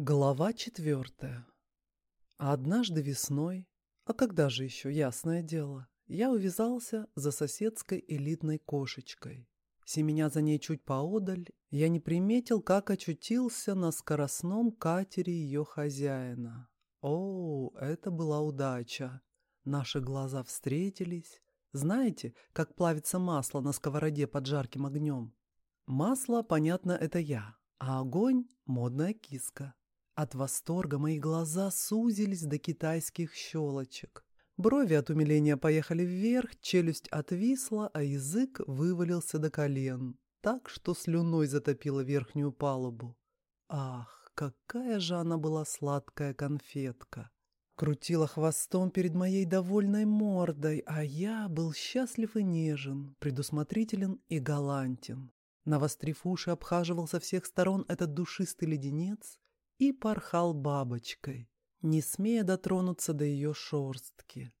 Глава четвертая. Однажды весной, а когда же еще, ясное дело, я увязался за соседской элитной кошечкой. Семеня за ней чуть поодаль, я не приметил, как очутился на скоростном катере ее хозяина. О, это была удача. Наши глаза встретились. Знаете, как плавится масло на сковороде под жарким огнем? Масло, понятно, это я, а огонь — модная киска. От восторга мои глаза сузились до китайских щелочек. Брови от умиления поехали вверх, челюсть отвисла, а язык вывалился до колен, так что слюной затопила верхнюю палубу. Ах, какая же она была сладкая конфетка! Крутила хвостом перед моей довольной мордой, а я был счастлив и нежен, предусмотрителен и галантен. Навострив уши, обхаживал со всех сторон этот душистый леденец и порхал бабочкой, не смея дотронуться до ее шорстки.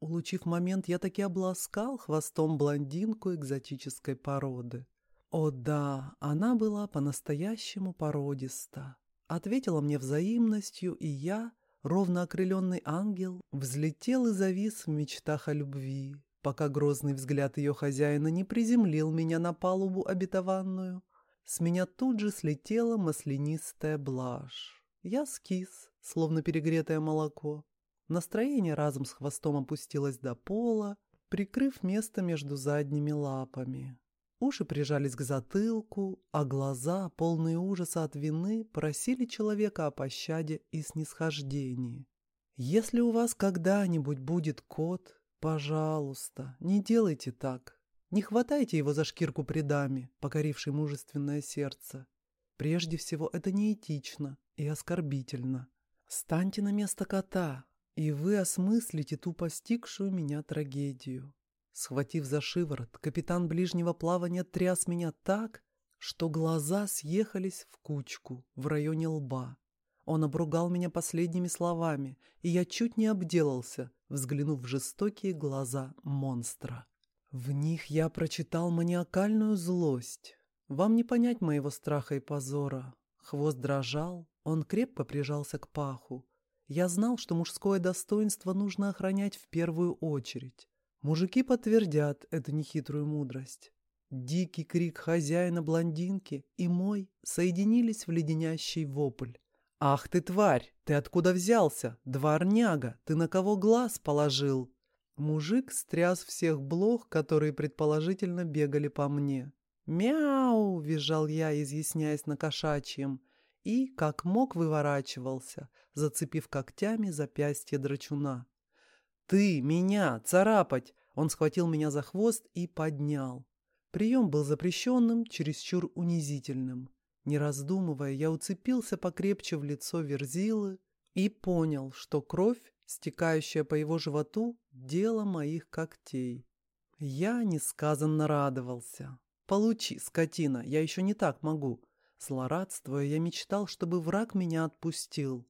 Улучив момент, я таки обласкал хвостом блондинку экзотической породы. О да, она была по-настоящему породиста. Ответила мне взаимностью, и я, ровно окрыленный ангел, взлетел и завис в мечтах о любви, пока грозный взгляд ее хозяина не приземлил меня на палубу обетованную — с меня тут же слетела маслянистая блажь. Я скис, словно перегретое молоко. Настроение разом с хвостом опустилось до пола, прикрыв место между задними лапами. Уши прижались к затылку, а глаза, полные ужаса от вины, просили человека о пощаде и снисхождении. «Если у вас когда-нибудь будет кот, пожалуйста, не делайте так. Не хватайте его за шкирку при даме, покорившей мужественное сердце. Прежде всего, это неэтично и оскорбительно. Станьте на место кота, и вы осмыслите ту постигшую меня трагедию. Схватив за шиворот, капитан ближнего плавания тряс меня так, что глаза съехались в кучку в районе лба. Он обругал меня последними словами, и я чуть не обделался, взглянув в жестокие глаза монстра. В них я прочитал маниакальную злость. Вам не понять моего страха и позора. Хвост дрожал, он крепко прижался к паху. Я знал, что мужское достоинство нужно охранять в первую очередь. Мужики подтвердят эту нехитрую мудрость. Дикий крик хозяина блондинки и мой соединились в леденящий вопль. «Ах ты, тварь! Ты откуда взялся? Дворняга! Ты на кого глаз положил?» Мужик стряс всех блох, которые предположительно бегали по мне. «Мяу!» — визжал я, изъясняясь на кошачьем, и, как мог, выворачивался, зацепив когтями запястье драчуна. «Ты, меня, царапать!» Он схватил меня за хвост и поднял. Прием был запрещенным, чересчур унизительным. Не раздумывая, я уцепился покрепче в лицо Верзилы и понял, что кровь стекающая по его животу, дело моих когтей. Я несказанно радовался. «Получи, скотина, я еще не так могу». Злорадствуя, я мечтал, чтобы враг меня отпустил.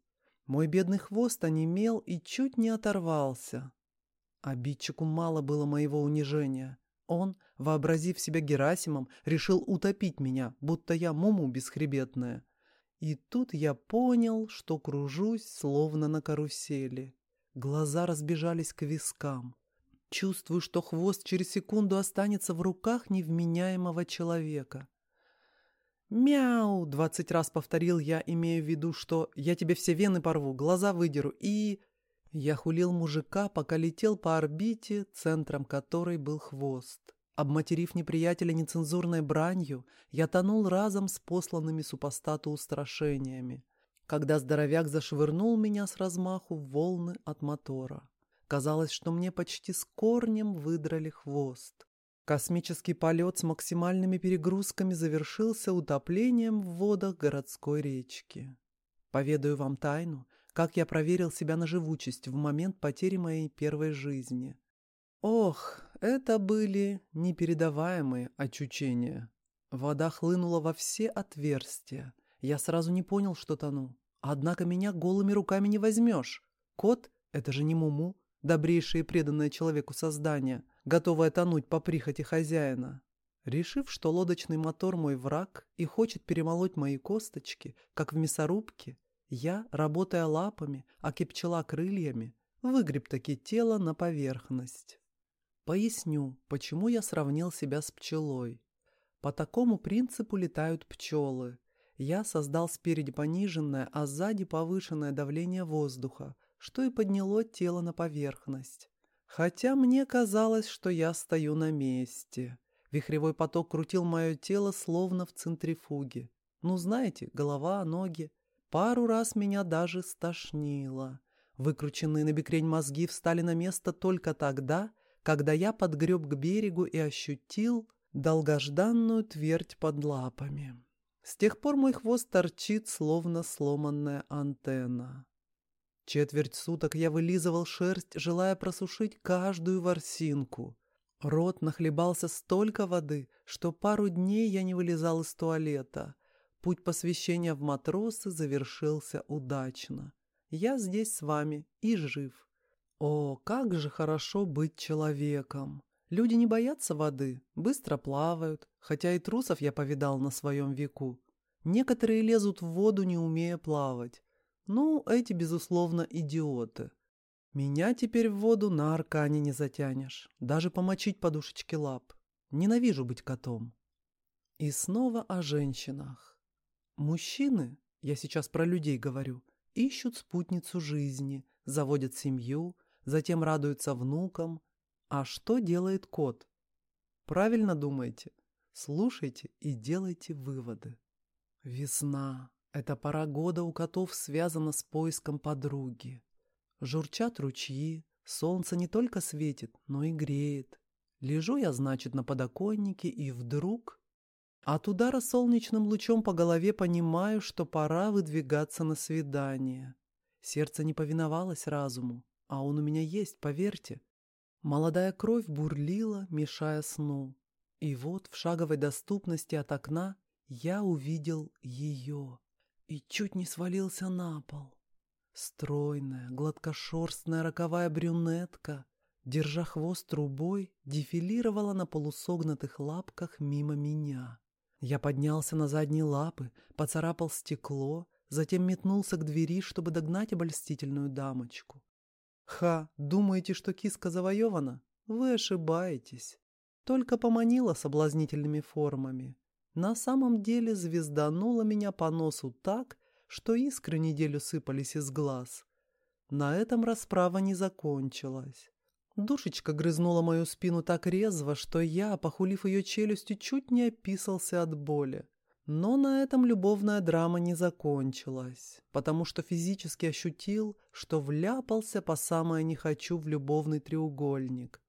Мой бедный хвост онемел и чуть не оторвался. Обидчику мало было моего унижения. Он, вообразив себя Герасимом, решил утопить меня, будто я муму бесхребетная. И тут я понял, что кружусь, словно на карусели. Глаза разбежались к вискам. Чувствую, что хвост через секунду останется в руках невменяемого человека. «Мяу!» — двадцать раз повторил я, имея в виду, что я тебе все вены порву, глаза выдеру и... Я хулил мужика, пока летел по орбите, центром которой был хвост. Обматерив неприятеля нецензурной бранью, я тонул разом с посланными супостату устрашениями когда здоровяк зашвырнул меня с размаху в волны от мотора. Казалось, что мне почти с корнем выдрали хвост. Космический полет с максимальными перегрузками завершился утоплением в водах городской речки. Поведаю вам тайну, как я проверил себя на живучесть в момент потери моей первой жизни. Ох, это были непередаваемые очучения. Вода хлынула во все отверстия — я сразу не понял, что тону. Однако меня голыми руками не возьмешь. Кот — это же не Муму, добрейшее и преданное человеку создание, готовое тонуть по прихоти хозяина. Решив, что лодочный мотор мой враг и хочет перемолоть мои косточки, как в мясорубке, Я, работая лапами, а пчела крыльями, выгреб таки тело на поверхность. Поясню, почему я сравнил себя с пчелой. По такому принципу летают пчелы. Я создал спереди пониженное, а сзади повышенное давление воздуха, что и подняло тело на поверхность. Хотя мне казалось, что я стою на месте. Вихревой поток крутил мое тело словно в центрифуге. Ну, знаете, голова, ноги. Пару раз меня даже стошнило. Выкрученные на бекрень мозги встали на место только тогда, когда я подгреб к берегу и ощутил долгожданную твердь под лапами. С тех пор мой хвост торчит, словно сломанная антенна. Четверть суток я вылизывал шерсть, желая просушить каждую ворсинку. Рот нахлебался столько воды, что пару дней я не вылезал из туалета. Путь посвящения в матросы завершился удачно. Я здесь с вами и жив. О, как же хорошо быть человеком! Люди не боятся воды, быстро плавают, хотя и трусов я повидал на своем веку. Некоторые лезут в воду, не умея плавать. Ну, эти, безусловно, идиоты. Меня теперь в воду на аркане не затянешь, даже помочить подушечки лап. Ненавижу быть котом. И снова о женщинах. Мужчины, я сейчас про людей говорю, ищут спутницу жизни, заводят семью, затем радуются внукам. А что делает кот? Правильно думаете? Слушайте и делайте выводы. Весна. Это пора года у котов связана с поиском подруги. Журчат ручьи, солнце не только светит, но и греет. Лежу я, значит, на подоконнике, и вдруг... От удара солнечным лучом по голове понимаю, что пора выдвигаться на свидание. Сердце не повиновалось разуму, а он у меня есть, поверьте. Молодая кровь бурлила, мешая сну. И вот в шаговой доступности от окна я увидел ее и чуть не свалился на пол. Стройная, гладкошерстная роковая брюнетка, держа хвост трубой, дефилировала на полусогнутых лапках мимо меня. Я поднялся на задние лапы, поцарапал стекло, затем метнулся к двери, чтобы догнать обольстительную дамочку. Ха, думаете, что киска завоевана? Вы ошибаетесь. Только поманила соблазнительными формами. На самом деле звезданула меня по носу так, что искры неделю сыпались из глаз. На этом расправа не закончилась. Душечка грызнула мою спину так резво, что я, похулив ее челюстью, чуть не описался от боли. Но на этом любовная драма не закончилась, потому что физически ощутил, что вляпался по самое не хочу в любовный треугольник.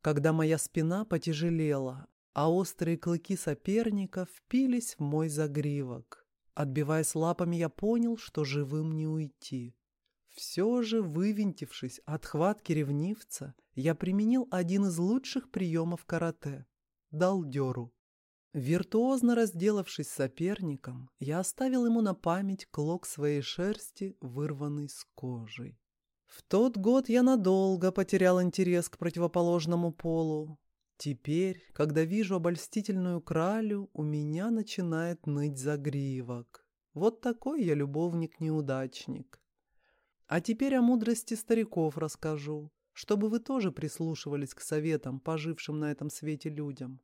Когда моя спина потяжелела, а острые клыки соперника впились в мой загривок. Отбиваясь лапами, я понял, что живым не уйти. Все же, вывинтившись от хватки ревнивца, я применил один из лучших приемов карате — дал дёру. Виртуозно разделавшись соперником, я оставил ему на память клок своей шерсти, вырванный с кожей. В тот год я надолго потерял интерес к противоположному полу, Теперь, когда вижу обольстительную кралю, у меня начинает ныть загривок. Вот такой я любовник-неудачник. А теперь о мудрости стариков расскажу, чтобы вы тоже прислушивались к советам, пожившим на этом свете людям.